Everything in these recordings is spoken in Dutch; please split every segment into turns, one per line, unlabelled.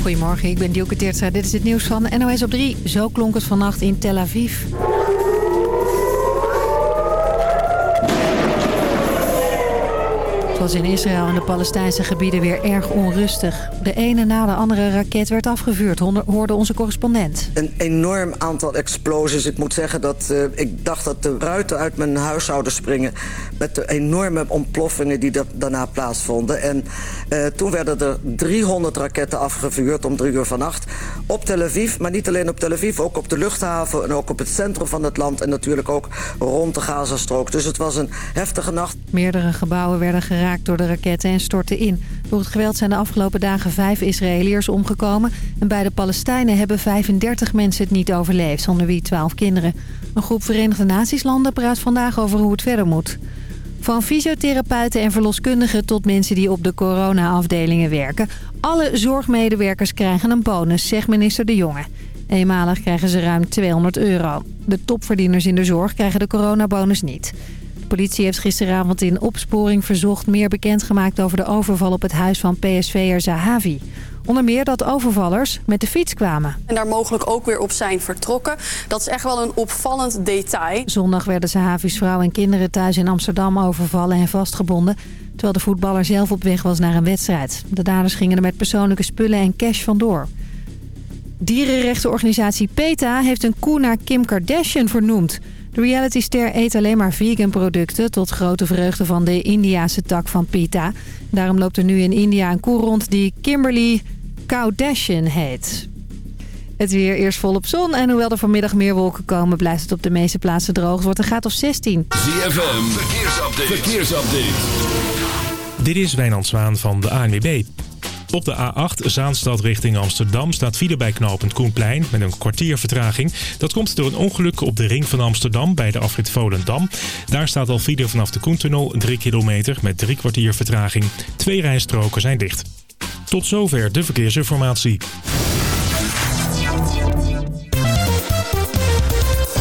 Goedemorgen, ik ben Dielke Teertstra. Dit is het nieuws van NOS op 3. Zo klonk het vannacht in Tel Aviv. Was in Israël en de Palestijnse gebieden weer erg onrustig. De ene na de andere raket werd afgevuurd, hoorde onze correspondent.
Een enorm aantal explosies. Ik moet zeggen dat uh, ik dacht dat de ruiten uit mijn huis zouden springen... met de enorme ontploffingen die daarna plaatsvonden. En uh, toen werden er 300 raketten afgevuurd om drie uur vannacht op Tel Aviv. Maar niet alleen op Tel Aviv, ook op de luchthaven en ook op het centrum van het land... en natuurlijk ook rond de Gazastrook. Dus het was een heftige nacht.
Meerdere gebouwen werden geraakt door de raketten en stortten in. Door het geweld zijn de afgelopen dagen vijf Israëliërs omgekomen. En bij de Palestijnen hebben 35 mensen het niet overleefd, zonder wie 12 kinderen. Een groep Verenigde Naties landen praat vandaag over hoe het verder moet. Van fysiotherapeuten en verloskundigen tot mensen die op de corona-afdelingen werken. Alle zorgmedewerkers krijgen een bonus, zegt minister De Jonge. Eenmalig krijgen ze ruim 200 euro. De topverdieners in de zorg krijgen de coronabonus niet politie heeft gisteravond in opsporing verzocht meer bekendgemaakt over de overval op het huis van PSV'er Zahavi. Onder meer dat overvallers met de fiets kwamen.
En daar mogelijk ook weer op zijn vertrokken. Dat is echt wel een opvallend detail.
Zondag werden Zahavi's vrouw en kinderen thuis in Amsterdam overvallen en vastgebonden. Terwijl de voetballer zelf op weg was naar een wedstrijd. De daders gingen er met persoonlijke spullen en cash vandoor. Dierenrechtenorganisatie PETA heeft een koe naar Kim Kardashian vernoemd. De realityster eet alleen maar vegan producten... tot grote vreugde van de Indiase tak van PETA. Daarom loopt er nu in India een koe rond die Kimberly Kardashian heet. Het weer eerst volop zon en hoewel er vanmiddag meer wolken komen... blijft het op de meeste plaatsen droog. Het wordt een graad of 16.
ZFM, verkeersupdate. verkeersupdate.
Dit is Wijnand Zwaan van de ANWB. Op de A8 Zaanstad richting Amsterdam staat file bij knooppunt Koenplein met een kwartier vertraging. Dat komt door een ongeluk op de ring van Amsterdam bij de afrit Volendam. Daar staat al file vanaf de Koentunnel 3 kilometer met drie kwartier vertraging. Twee rijstroken zijn dicht. Tot zover de verkeersinformatie.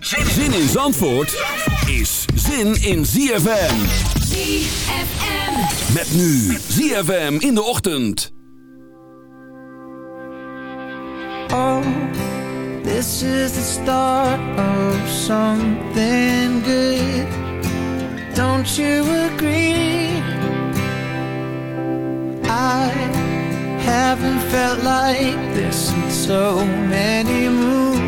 Zin in Zandvoort is zin in ZFM.
ZFM.
Met nu ZFM in de ochtend.
Oh, this is the start of something good. Don't you agree? I haven't felt like this in so many moons.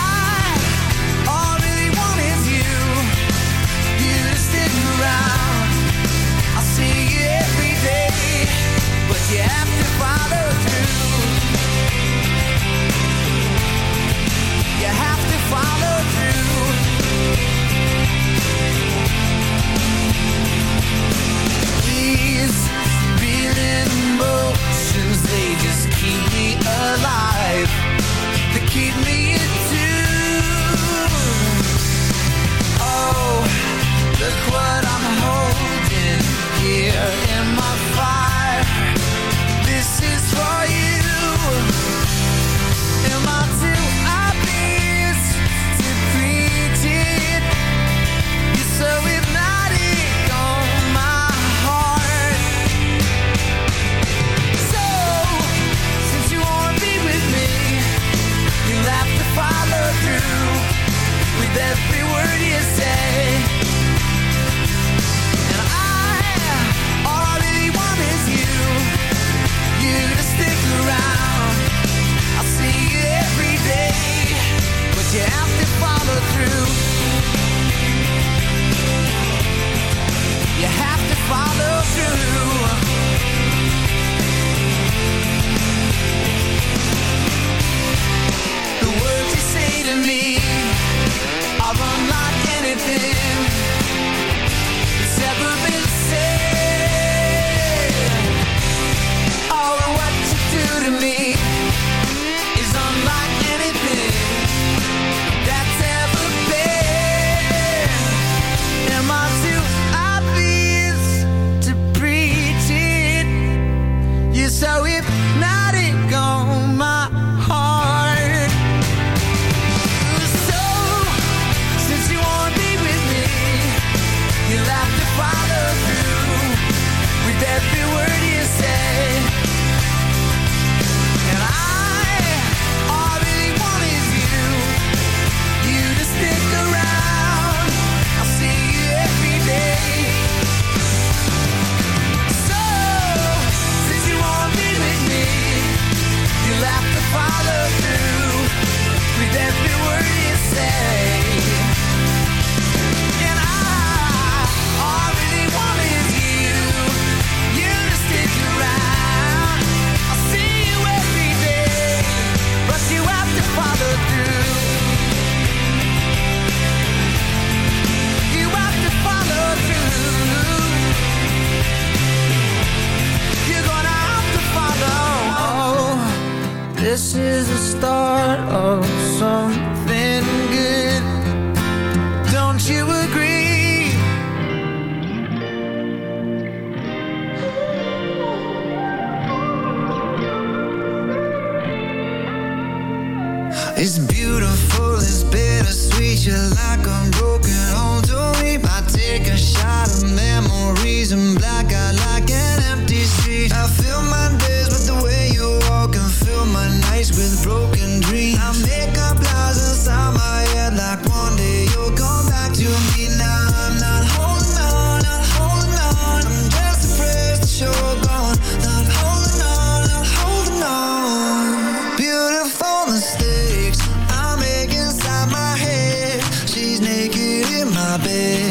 my bed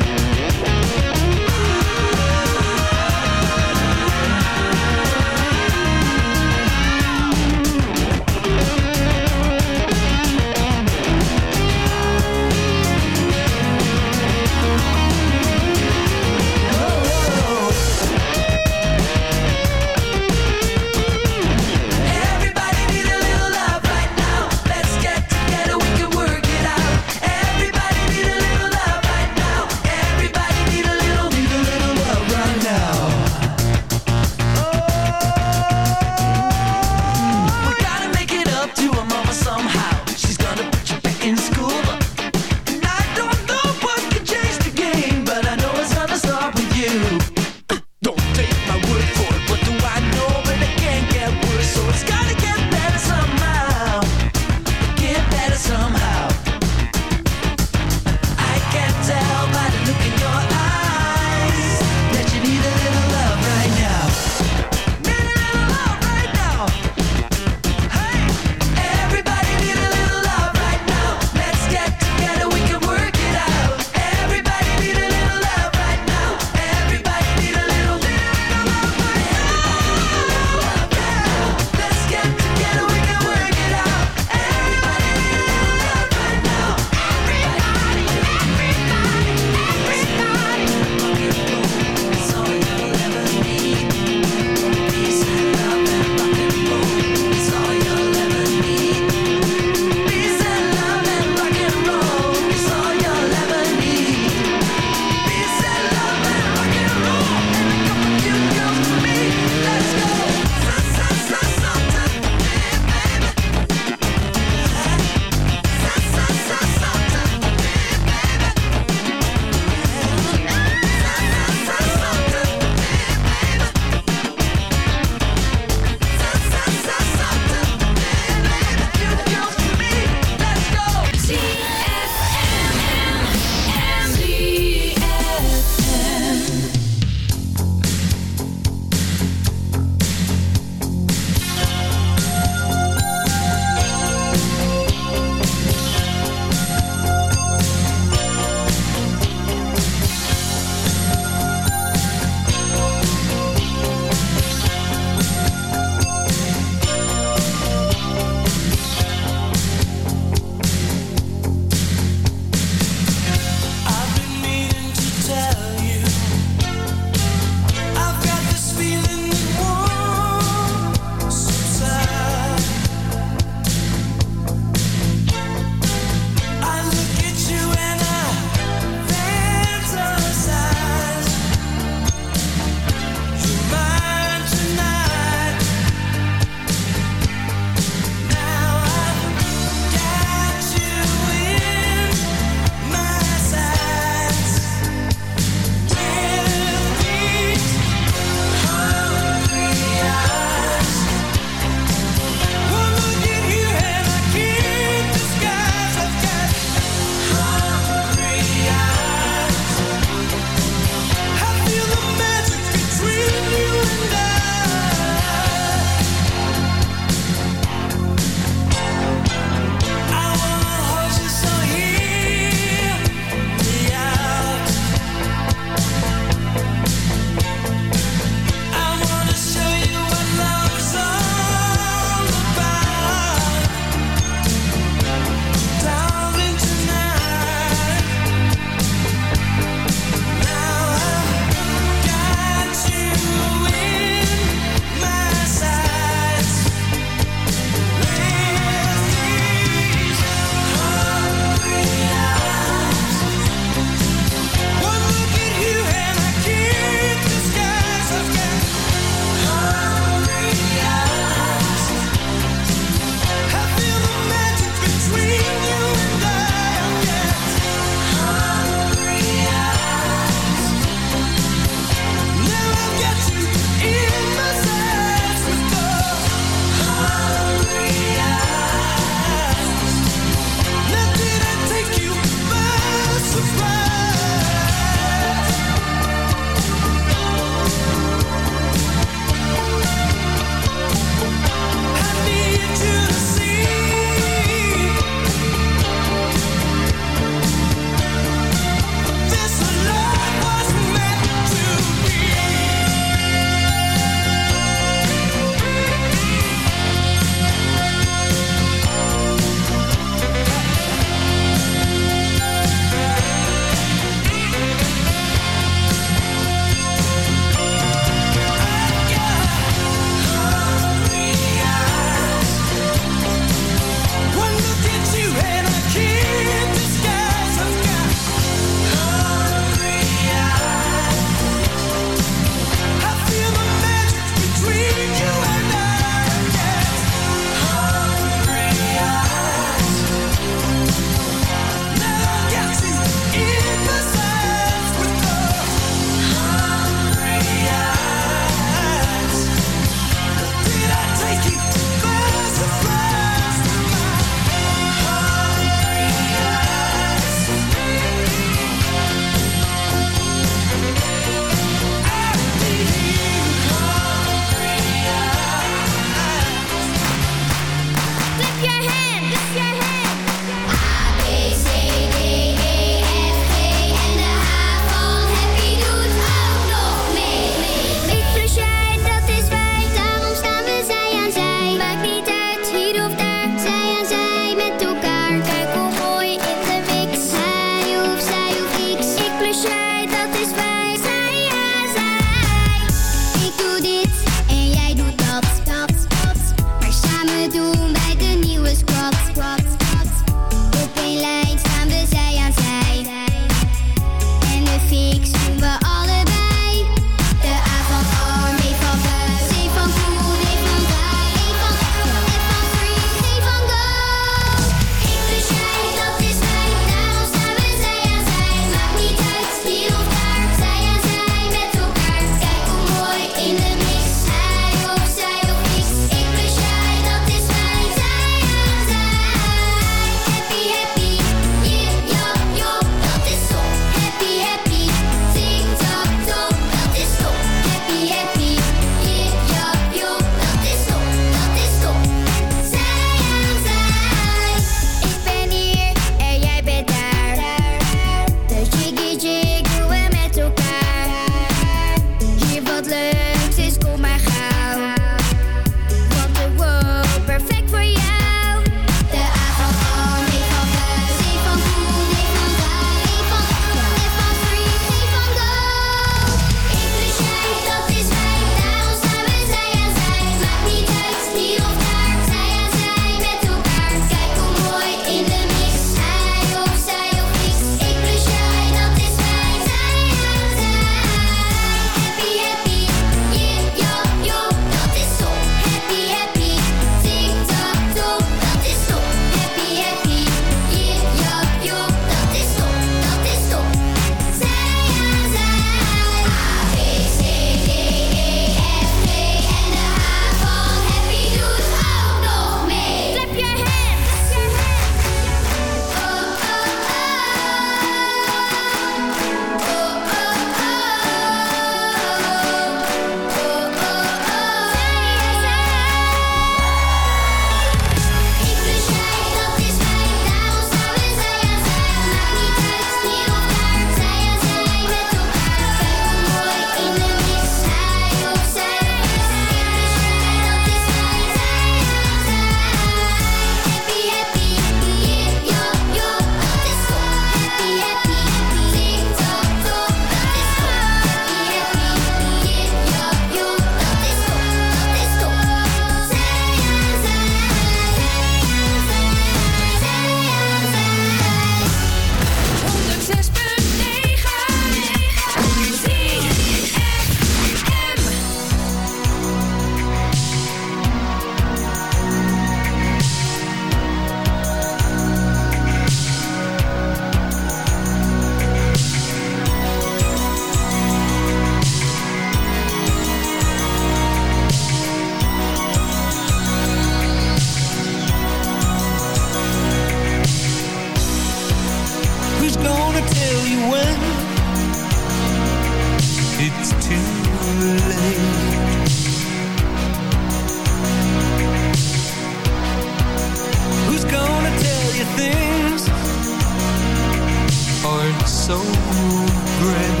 Great.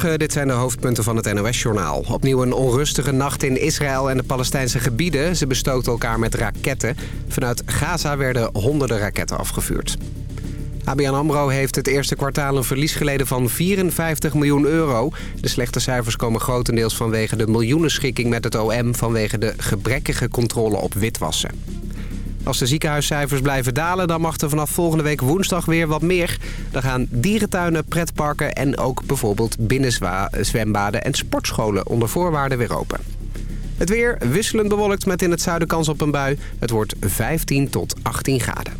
Dit zijn de hoofdpunten van het NOS-journaal. Opnieuw een onrustige nacht in Israël en de Palestijnse gebieden. Ze bestookten elkaar met raketten. Vanuit Gaza werden honderden raketten afgevuurd. ABN AMRO heeft het eerste kwartaal een verlies geleden van 54 miljoen euro. De slechte cijfers komen grotendeels vanwege de miljoenenschikking met het OM... vanwege de gebrekkige controle op witwassen. Als de ziekenhuiscijfers blijven dalen, dan mag er vanaf volgende week woensdag weer wat meer. Dan gaan dierentuinen, pretparken en ook bijvoorbeeld binnenzwembaden en sportscholen onder voorwaarden weer open. Het weer wisselend bewolkt met in het zuiden kans op een bui. Het wordt 15 tot 18 graden.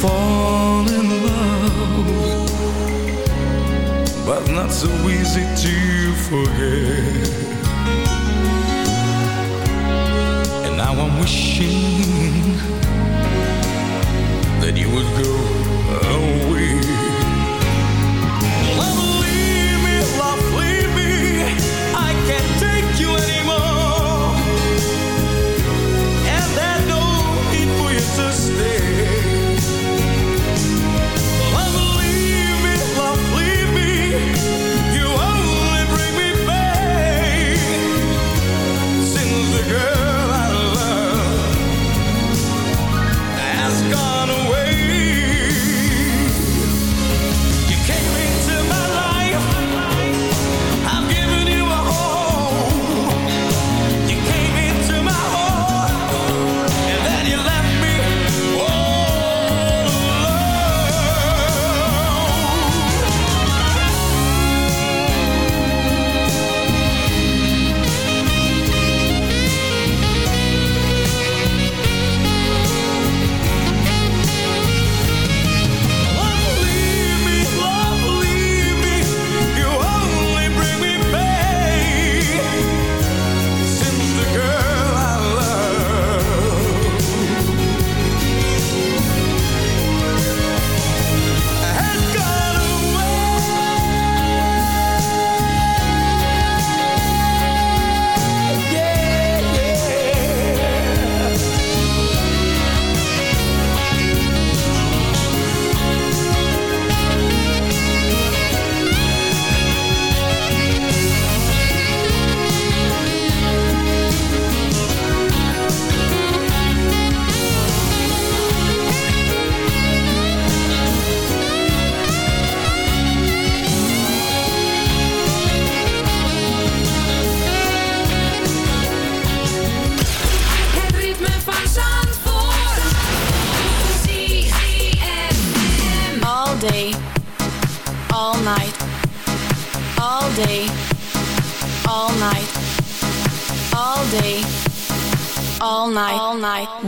fall in love, but not so easy to forget.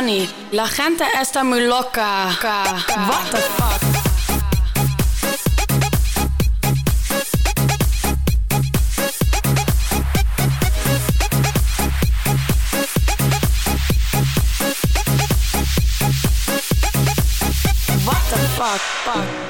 Johnny, la gente está muy loca. What the fuck? What the fuck? fuck?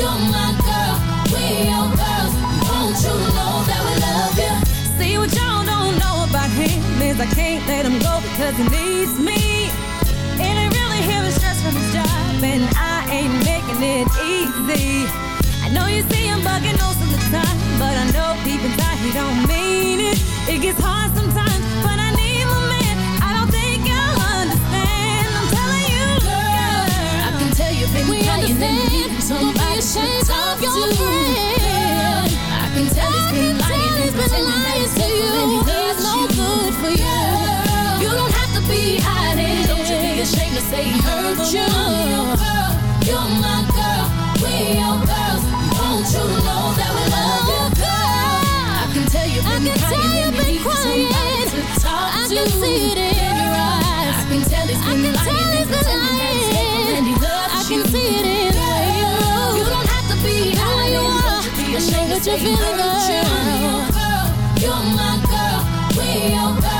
you're my girl, we girls. Won't you know that we love you?
See what y'all don't know about him is I can't let him go because he needs me. Really from job, and I ain't making it easy. I know you see him bugging the time, but I know deep inside he don't mean it. It gets hard sometimes, understand. you
need somebody to talk
your
to.
friend.
I can tell he's been lying pretending that he's faithful and he loves
no
you.
good for you.
You don't have to be hiding. Don't you be ashamed to say he hurt you.
Your girl,
you're my girl, we your girls. Won't you know that we love you, oh, girl? I can tell you've
I
been
can tell you've been
you need somebody
crying.
to talk
I
to.
can see it in your eyes.
I can tell he's
I
been
can
lying
tell he's been
pretending that and he loves
I
you.
see the that you're feeling girl.
You're my girl,
We're girl.